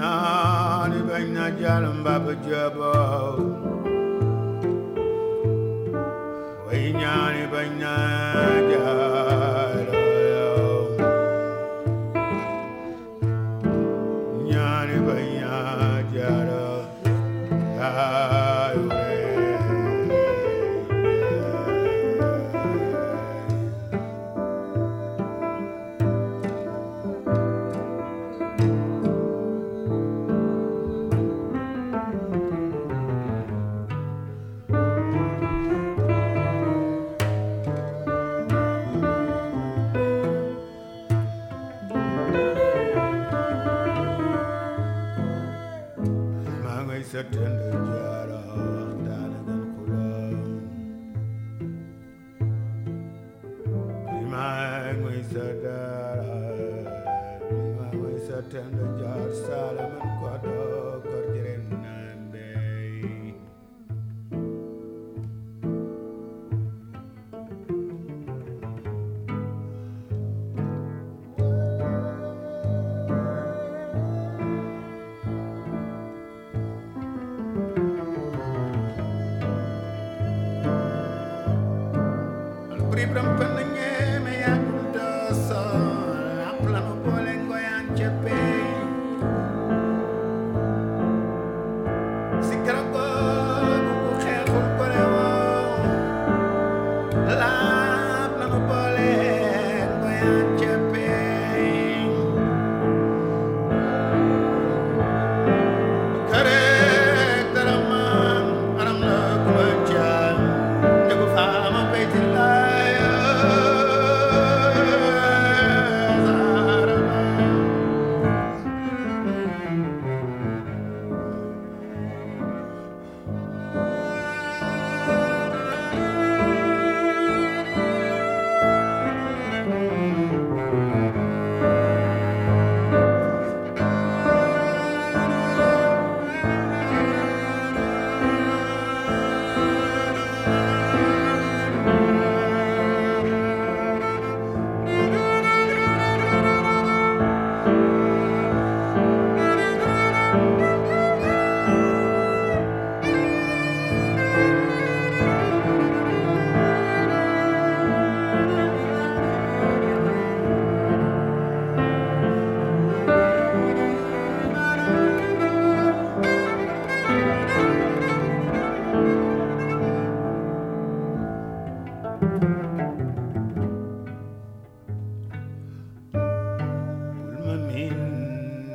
ñaani bañ na jàll mbaba jaboo way ñaani na ñaani bañ na jàll ay ah. Maa ngay sa tënd jaara daana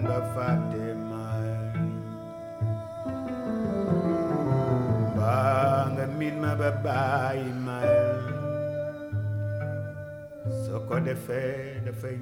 ba fàtte ma ba bàyyi ma soo ko defee dafay